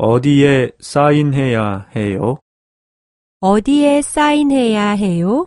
어디에 사인해야 해요? 어디에 사인해야 해요?